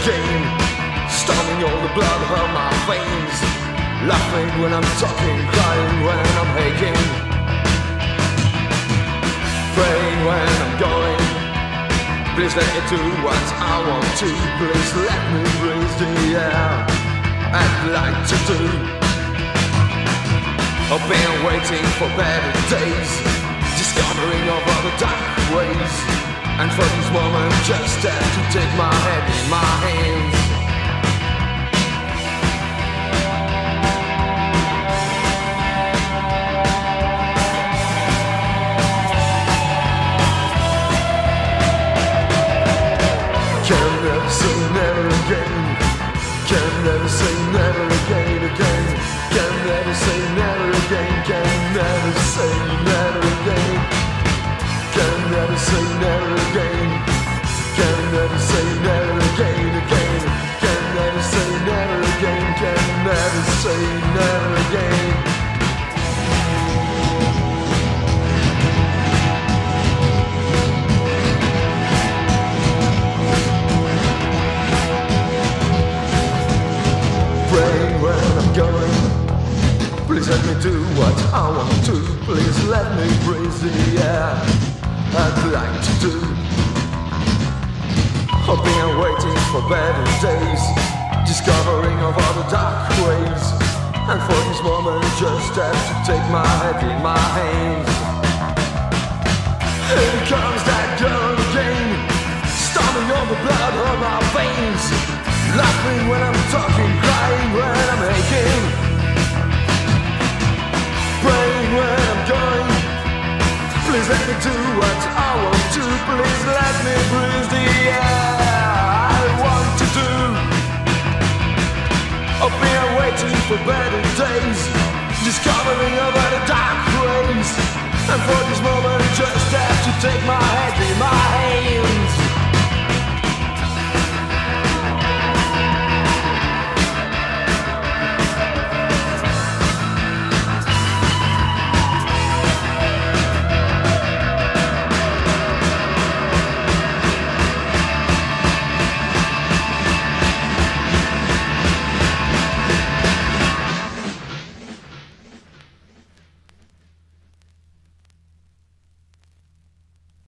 again. Storming all the blood on my veins. Laughing when I'm talking, crying when I'm aching. Praying when I'm going. Please let me do what I want to. Please let me breathe the air I'd like to do. I've been waiting for better days, discovering of the dark ways. And for this moment, just have to take my head in my hands. Can never say never again. Can never say never again, again. Can never say never again. Can never say never say never again, again. Can never say never again. Can never say never again. I'm going. Please let me do what I want to. Please let me breathe the air I'd like to do. I've been waiting for better days, discovering of all the dark ways. And for this moment, just have to take my head in my hands. Here comes that girl again, storming all the blood on my veins. Laughing when I'm talking, crying when I'm aching. Praying when I'm going. Please let me do what I want to. Please let me breathe the air for better days, discovering a better dark place, And for this moment, I just have to take my head in my hand.